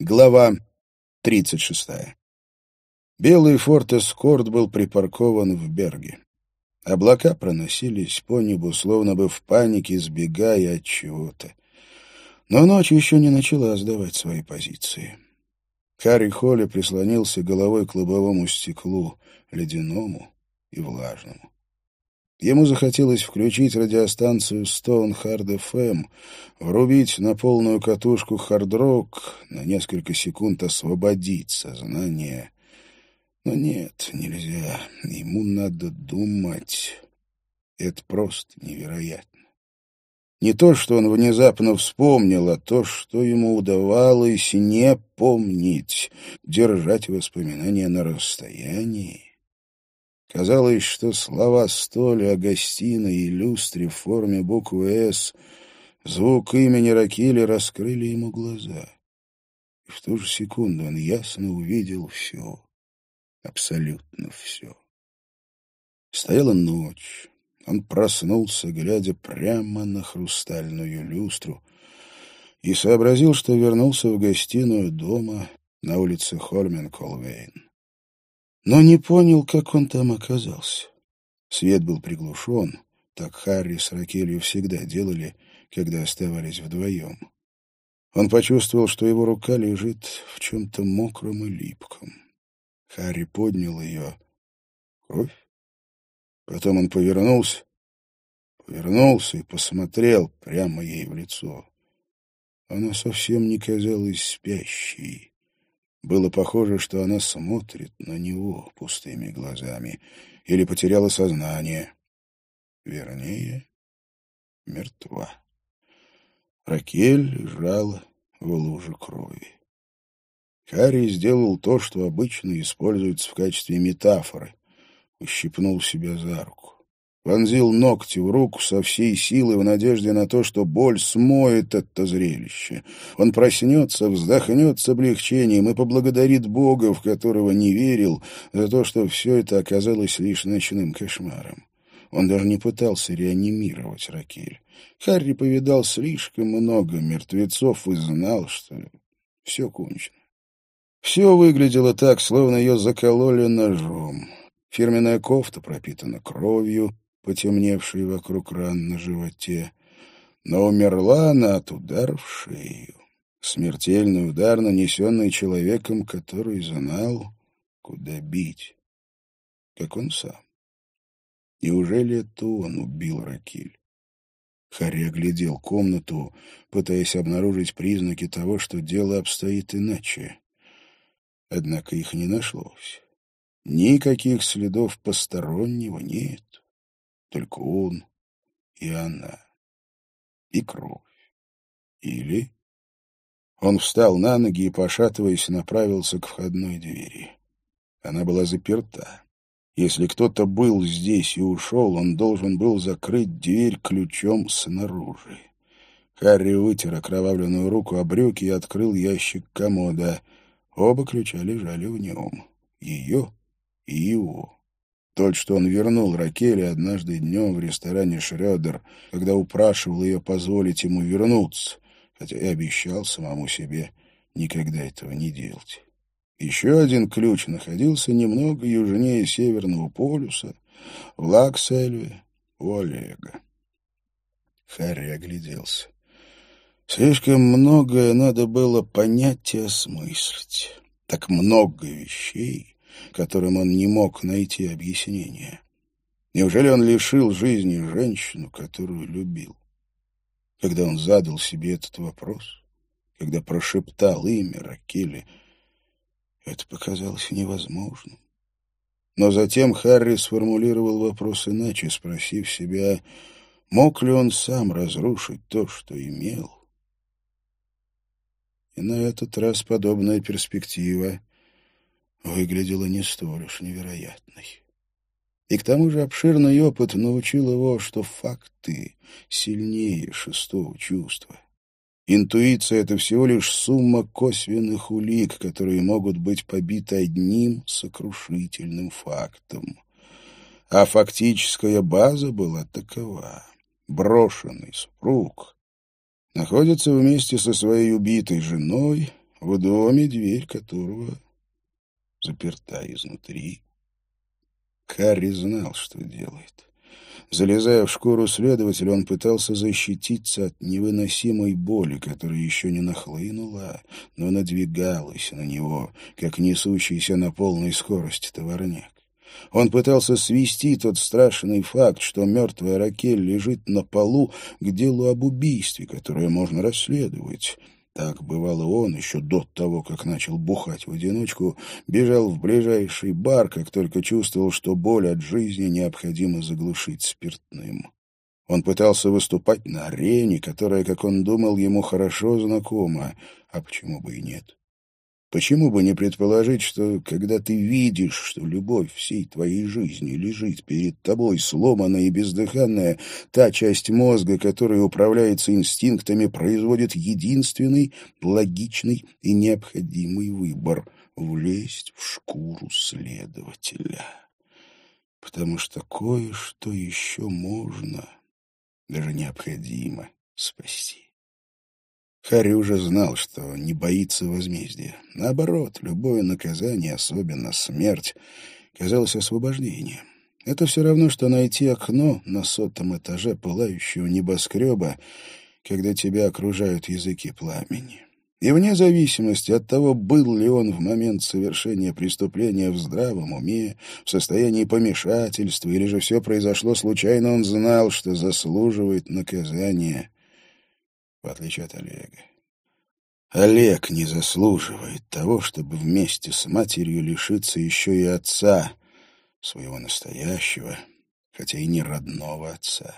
Глава 36. Белый форт Эскорт был припаркован в Берге. Облака проносились по небу, словно бы в панике, сбегая от чего-то. Но ночь еще не начала сдавать свои позиции. Харри Холли прислонился головой к лобовому стеклу, ледяному и влажному. Ему захотелось включить радиостанцию Stone Hard FM, врубить на полную катушку хард-рок, на несколько секунд освободить сознание. Но нет, нельзя. Ему надо думать. Это просто невероятно. Не то, что он внезапно вспомнил, а то, что ему удавалось не помнить, держать воспоминания на расстоянии. Казалось, что слова столи о гостиной и люстре в форме буквы «С», звук имени Ракили раскрыли ему глаза. И в ту же секунду он ясно увидел все, абсолютно все. Стояла ночь. Он проснулся, глядя прямо на хрустальную люстру, и сообразил, что вернулся в гостиную дома на улице Хольмен-Колвейн но не понял, как он там оказался. Свет был приглушен, так Харри с Ракелью всегда делали, когда оставались вдвоем. Он почувствовал, что его рука лежит в чем-то мокром и липком. Харри поднял ее. Кровь? Потом он повернулся, повернулся и посмотрел прямо ей в лицо. Она совсем не казалась спящей. Было похоже, что она смотрит на него пустыми глазами или потеряла сознание. Вернее, мертва. Ракель лежала в луже крови. Харри сделал то, что обычно используется в качестве метафоры. Ущипнул себя за руку вонзил ногти в руку со всей силы в надежде на то, что боль смоет это зрелище. Он проснется, вздохнет с облегчением и поблагодарит Бога, в которого не верил, за то, что все это оказалось лишь ночным кошмаром. Он даже не пытался реанимировать Ракель. Харри повидал слишком много мертвецов и знал, что все кончено. Все выглядело так, словно ее закололи ножом. Фирменная кофта пропитана кровью, потемневшей вокруг ран на животе. Но умерла она от удара в шею. Смертельный удар, нанесенный человеком, который знал, куда бить. Как он сам. Неужели это он убил Ракиль? Харри оглядел комнату, пытаясь обнаружить признаки того, что дело обстоит иначе. Однако их не нашлось. Никаких следов постороннего нет. Только он и она. И кровь. Или... Он встал на ноги и, пошатываясь, направился к входной двери. Она была заперта. Если кто-то был здесь и ушел, он должен был закрыть дверь ключом снаружи. Харри вытер окровавленную руку о брюки и открыл ящик комода. Оба ключа лежали в нем. Ее и его. Тот, что он вернул Ракеле однажды днем в ресторане «Шрёдер», когда упрашивал ее позволить ему вернуться, хотя и обещал самому себе никогда этого не делать. Еще один ключ находился немного южнее Северного полюса, в Лаксельве, у Олега. Харри огляделся. Слишком многое надо было понять и осмыслить. Так много вещей, которым он не мог найти объяснения. Неужели он лишил жизни женщину, которую любил? Когда он задал себе этот вопрос, когда прошептал имя Ракели, это показалось невозможным. Но затем Харри сформулировал вопрос иначе, спросив себя, мог ли он сам разрушить то, что имел. И на этот раз подобная перспектива выглядела не столь уж невероятной. И к тому же обширный опыт научил его, что факты сильнее шестого чувства. Интуиция — это всего лишь сумма косвенных улик, которые могут быть побиты одним сокрушительным фактом. А фактическая база была такова. Брошенный супруг находится вместе со своей убитой женой в доме, дверь которого заперта изнутри. Харри знал, что делает. Залезая в шкуру следователя, он пытался защититься от невыносимой боли, которая еще не нахлынула, но надвигалась на него, как несущийся на полной скорости товарняк. Он пытался свести тот страшный факт, что мертвая Ракель лежит на полу к делу об убийстве, которое можно расследовать. Так бывало он, еще до того, как начал бухать в одиночку, бежал в ближайший бар, как только чувствовал, что боль от жизни необходимо заглушить спиртным. Он пытался выступать на арене, которая, как он думал, ему хорошо знакома, а почему бы и нет. Почему бы не предположить, что когда ты видишь, что любовь всей твоей жизни лежит перед тобой, сломанная и бездыханная, та часть мозга, которая управляется инстинктами, производит единственный, логичный и необходимый выбор — влезть в шкуру следователя. Потому что кое-что еще можно, даже необходимо спасти. Харри уже знал, что не боится возмездия. Наоборот, любое наказание, особенно смерть, казалось освобождением. Это все равно, что найти окно на сотом этаже пылающего небоскреба, когда тебя окружают языки пламени. И вне зависимости от того, был ли он в момент совершения преступления в здравом уме, в состоянии помешательства, или же все произошло случайно, он знал, что заслуживает наказания в отличие от Олега. Олег не заслуживает того, чтобы вместе с матерью лишиться еще и отца, своего настоящего, хотя и не родного отца.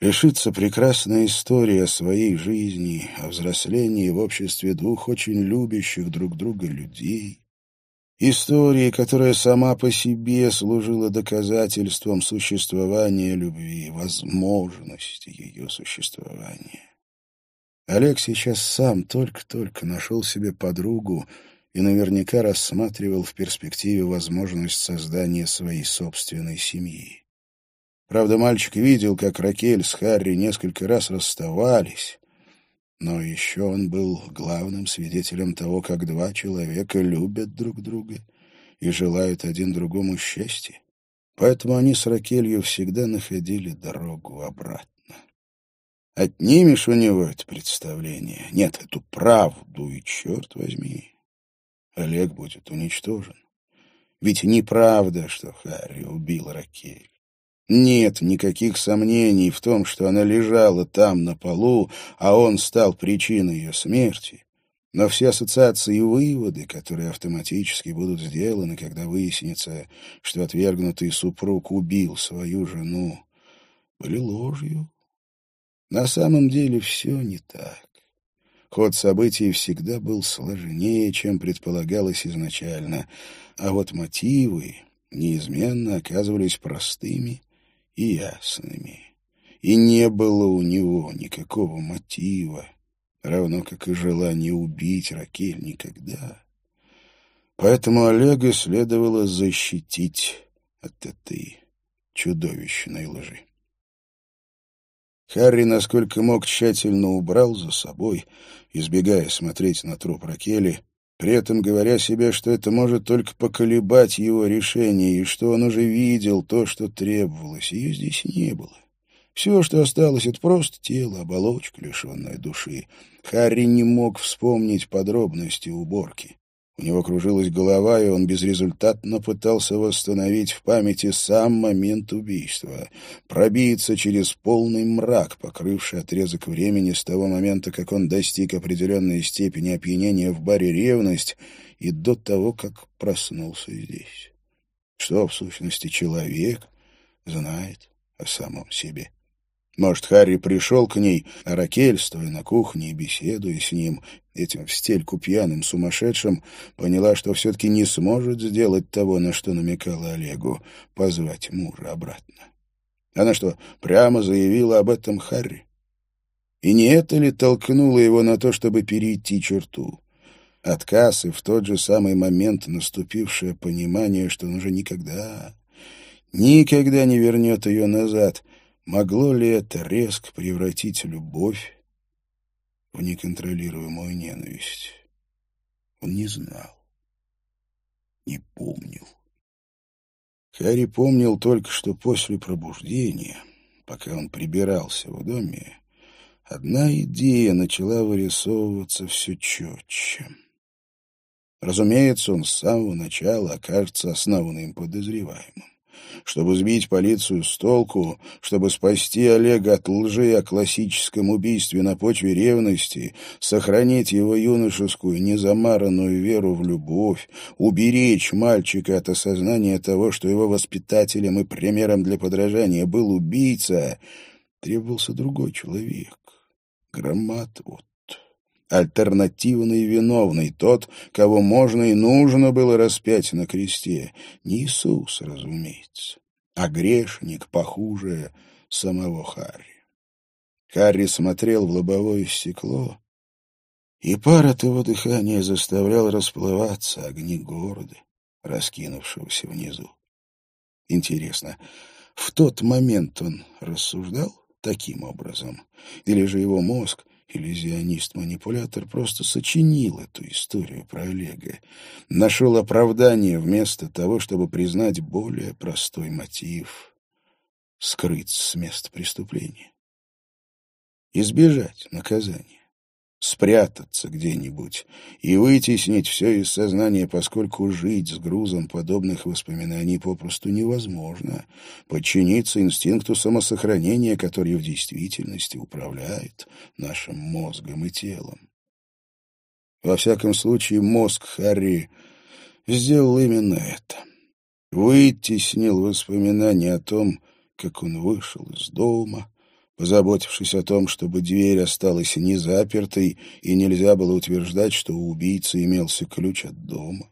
Лишиться прекрасной истории о своей жизни, о взрослении в обществе двух очень любящих друг друга людей. Истории, которая сама по себе служила доказательством существования любви, возможности ее существования. Олег сейчас сам только-только нашел себе подругу и наверняка рассматривал в перспективе возможность создания своей собственной семьи. Правда, мальчик видел, как Ракель с Харри несколько раз расставались, но еще он был главным свидетелем того, как два человека любят друг друга и желают один другому счастья. Поэтому они с Ракелью всегда находили дорогу обратно. Отнимешь у него это представление, нет, эту правду, и, черт возьми, Олег будет уничтожен. Ведь неправда, что Харри убил Ракель. Нет никаких сомнений в том, что она лежала там на полу, а он стал причиной ее смерти. Но все ассоциации и выводы, которые автоматически будут сделаны, когда выяснится, что отвергнутый супруг убил свою жену, были ложью. На самом деле все не так. Ход событий всегда был сложнее, чем предполагалось изначально, а вот мотивы неизменно оказывались простыми и ясными. И не было у него никакого мотива, равно как и желания убить Ракель никогда. Поэтому Олега следовало защитить от этой чудовищной лжи. Харри, насколько мог, тщательно убрал за собой, избегая смотреть на труп Ракели, при этом говоря себе, что это может только поколебать его решение, и что он уже видел то, что требовалось. Ее здесь не было. Все, что осталось, — это просто тело, оболочка, лишенная души. Харри не мог вспомнить подробности уборки. У него кружилась голова, и он безрезультатно пытался восстановить в памяти сам момент убийства, пробиться через полный мрак, покрывший отрезок времени с того момента, как он достиг определенной степени опьянения в баре «Ревность» и до того, как проснулся здесь. Что, в сущности, человек знает о самом себе. Может, Харри пришел к ней, а Ракель, стоя на кухне и беседуя с ним, этим в стельку пьяным сумасшедшим, поняла, что все-таки не сможет сделать того, на что намекала Олегу, позвать мужа обратно. Она что, прямо заявила об этом Харри? И не это ли толкнуло его на то, чтобы перейти черту? Отказ и в тот же самый момент наступившее понимание, что он уже никогда, никогда не вернет ее назад — Могло ли это резко превратить любовь в неконтролируемую ненависть? Он не знал, не помнил. Харри помнил только, что после пробуждения, пока он прибирался в доме, одна идея начала вырисовываться все четче. Разумеется, он с самого начала окажется основным подозреваемым. Чтобы сбить полицию с толку, чтобы спасти Олега от лжи о классическом убийстве на почве ревности, сохранить его юношескую незамаранную веру в любовь, уберечь мальчика от осознания того, что его воспитателем и примером для подражания был убийца, требовался другой человек. Громат вот альтернативный виновный, тот, кого можно и нужно было распять на кресте. Не Иисус, разумеется, а грешник похуже самого Харри. Харри смотрел в лобовое стекло, и пар от его дыхания заставлял расплываться огни города, раскинувшегося внизу. Интересно, в тот момент он рассуждал таким образом? Или же его мозг — Иллюзионист-манипулятор просто сочинил эту историю про Олега. Нашел оправдание вместо того, чтобы признать более простой мотив — скрыть с места преступления. Избежать наказания спрятаться где-нибудь и вытеснить все из сознания, поскольку жить с грузом подобных воспоминаний попросту невозможно, подчиниться инстинкту самосохранения, который в действительности управляет нашим мозгом и телом. Во всяком случае, мозг Харри сделал именно это. Вытеснил воспоминания о том, как он вышел из дома, позаботившись о том, чтобы дверь осталась не запертой и нельзя было утверждать, что у убийцы имелся ключ от дома.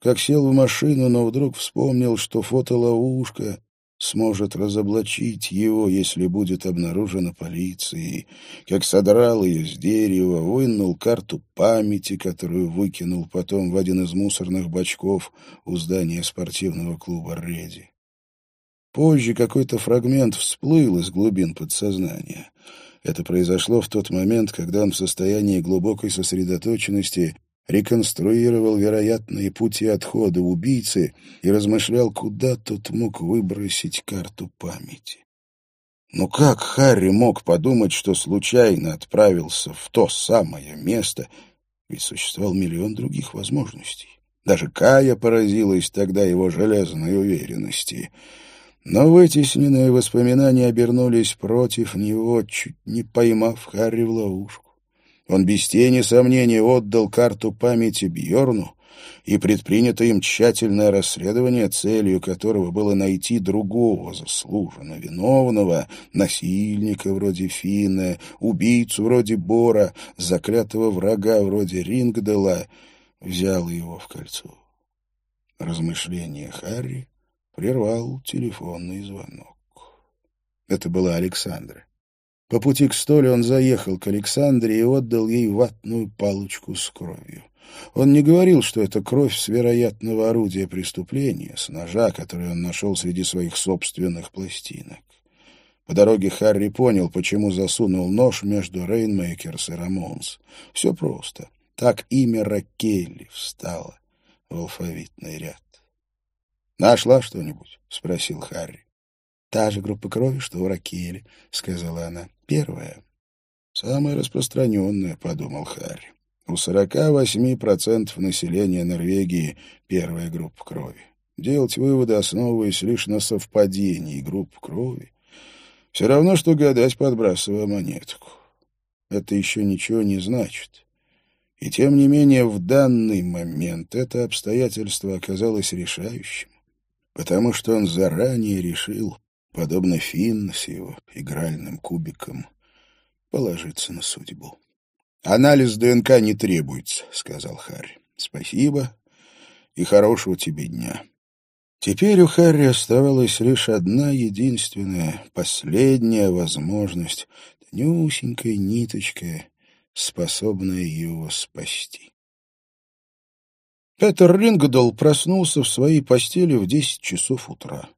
Как сел в машину, но вдруг вспомнил, что фотоловушка сможет разоблачить его, если будет обнаружена полицией, как содрал ее с дерева, вынул карту памяти, которую выкинул потом в один из мусорных бачков у здания спортивного клуба «Реди». Позже какой-то фрагмент всплыл из глубин подсознания. Это произошло в тот момент, когда он в состоянии глубокой сосредоточенности реконструировал вероятные пути отхода убийцы и размышлял, куда тот мог выбросить карту памяти. Но как Харри мог подумать, что случайно отправился в то самое место, ведь существовал миллион других возможностей. Даже Кая поразилась тогда его железной уверенности — но вытесненные воспоминания обернулись против него, чуть не поймав Харри в ловушку. Он без тени сомнений отдал карту памяти Бьорну, и предпринято им тщательное расследование, целью которого было найти другого заслуженно виновного, насильника вроде Финна, убийцу вроде Бора, заклятого врага вроде Рингдела, взял его в кольцо. Размышления Харри прервал телефонный звонок. Это была Александра. По пути к Столе он заехал к Александре и отдал ей ватную палочку с кровью. Он не говорил, что это кровь с вероятного орудия преступления, с ножа, который он нашел среди своих собственных пластинок. По дороге Харри понял, почему засунул нож между Rainmakers и Рамонс. Все просто. Так имя Ракелли встало в алфавитный ряд. «Нашла что-нибудь?» — спросил Харри. «Та же группа крови, что у Ракели», — сказала она. «Первая». «Самая распространенная», — подумал Харри. «У 48% населения Норвегии первая группа крови. Делать выводы, основываясь лишь на совпадении групп крови, все равно, что гадать, подбрасывая монетку. Это еще ничего не значит». И тем не менее в данный момент это обстоятельство оказалось решающим потому что он заранее решил, подобно Финн с его игральным кубиком, положиться на судьбу. «Анализ ДНК не требуется», — сказал Харри. «Спасибо и хорошего тебе дня». Теперь у Харри оставалась лишь одна единственная, последняя возможность, тонюсенькая ниточка, способная его спасти. Петер Рингдал проснулся в своей постели в десять часов утра.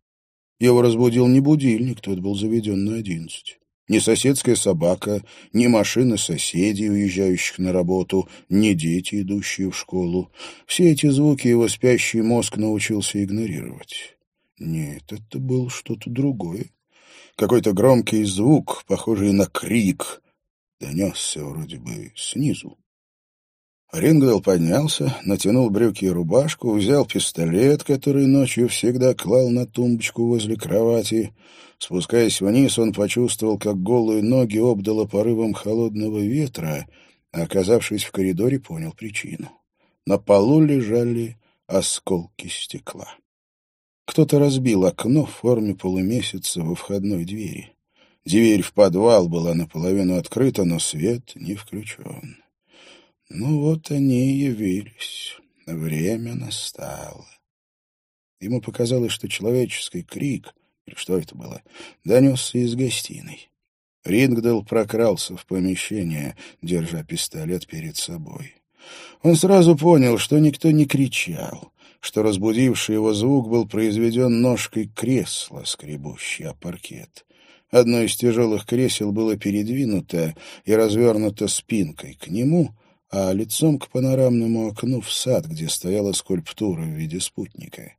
Его разбудил не будильник, тот был заведен на одиннадцать. Ни соседская собака, ни машины соседей, уезжающих на работу, ни дети, идущие в школу. Все эти звуки его спящий мозг научился игнорировать. Нет, это было что-то другое. Какой-то громкий звук, похожий на крик, донесся вроде бы снизу. Рингдал поднялся, натянул брюки и рубашку, взял пистолет, который ночью всегда клал на тумбочку возле кровати. Спускаясь вниз, он почувствовал, как голые ноги обдало порывом холодного ветра, а, оказавшись в коридоре, понял причину. На полу лежали осколки стекла. Кто-то разбил окно в форме полумесяца во входной двери. Дверь в подвал была наполовину открыта, но свет не включен. Ну вот они и явились. Время настало. Ему показалось, что человеческий крик, или что это было, донесся из гостиной. Рингдал прокрался в помещение, держа пистолет перед собой. Он сразу понял, что никто не кричал, что разбудивший его звук был произведен ножкой кресла, скребущей о паркет. Одно из тяжелых кресел было передвинуто и развернуто спинкой к нему, а лицом к панорамному окну в сад, где стояла скульптура в виде спутника.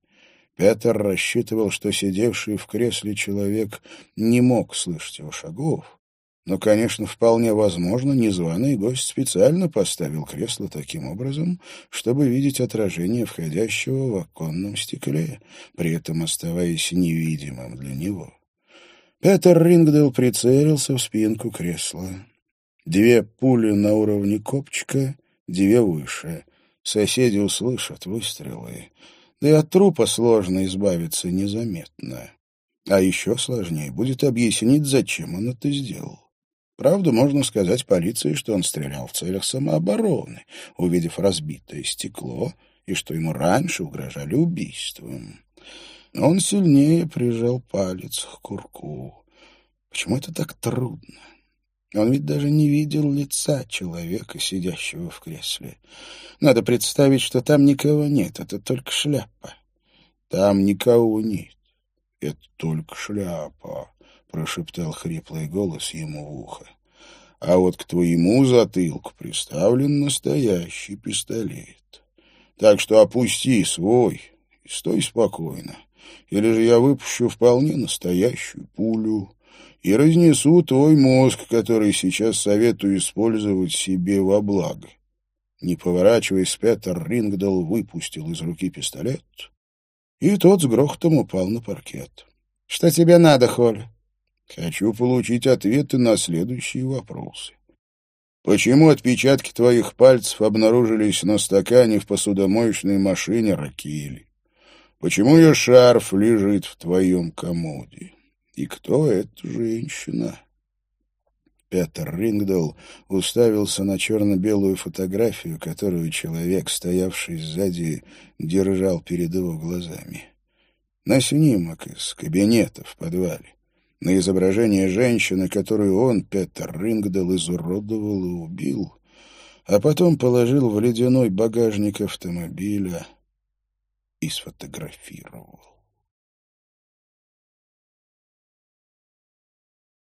Петр рассчитывал, что сидевший в кресле человек не мог слышать его шагов, но, конечно, вполне возможно, незваный гость специально поставил кресло таким образом, чтобы видеть отражение входящего в оконном стекле, при этом оставаясь невидимым для него. Петер Рингдейл прицелился в спинку кресла. Две пули на уровне копчика, две выше. Соседи услышат выстрелы. Да и от трупа сложно избавиться незаметно. А еще сложнее будет объяснить, зачем он это сделал. Правда, можно сказать полиции, что он стрелял в целях самообороны, увидев разбитое стекло, и что ему раньше угрожали убийством. Он сильнее прижал палец к курку. Почему это так трудно? Он ведь даже не видел лица человека, сидящего в кресле. Надо представить, что там никого нет, это только шляпа. Там никого нет. Это только шляпа, прошептал хриплый голос ему в ухо. А вот к твоему затылку приставлен настоящий пистолет. Так что опусти свой и стой спокойно. Или же я выпущу вполне настоящую пулю и разнесу твой мозг, который сейчас советую использовать себе во благо. Не поворачиваясь, Петер Рингдал выпустил из руки пистолет, и тот с грохотом упал на паркет. — Что тебе надо, Холь? — Хочу получить ответы на следующие вопросы. Почему отпечатки твоих пальцев обнаружились на стакане в посудомоечной машине Ракели? Почему ее шарф лежит в твоем комоде? И кто эта женщина? Петер Рингдал уставился на черно-белую фотографию, которую человек, стоявший сзади, держал перед его глазами. На снимок из кабинета в подвале. На изображение женщины, которую он, Петер Рингдал, изуродовал и убил, а потом положил в ледяной багажник автомобиля и сфотографировал.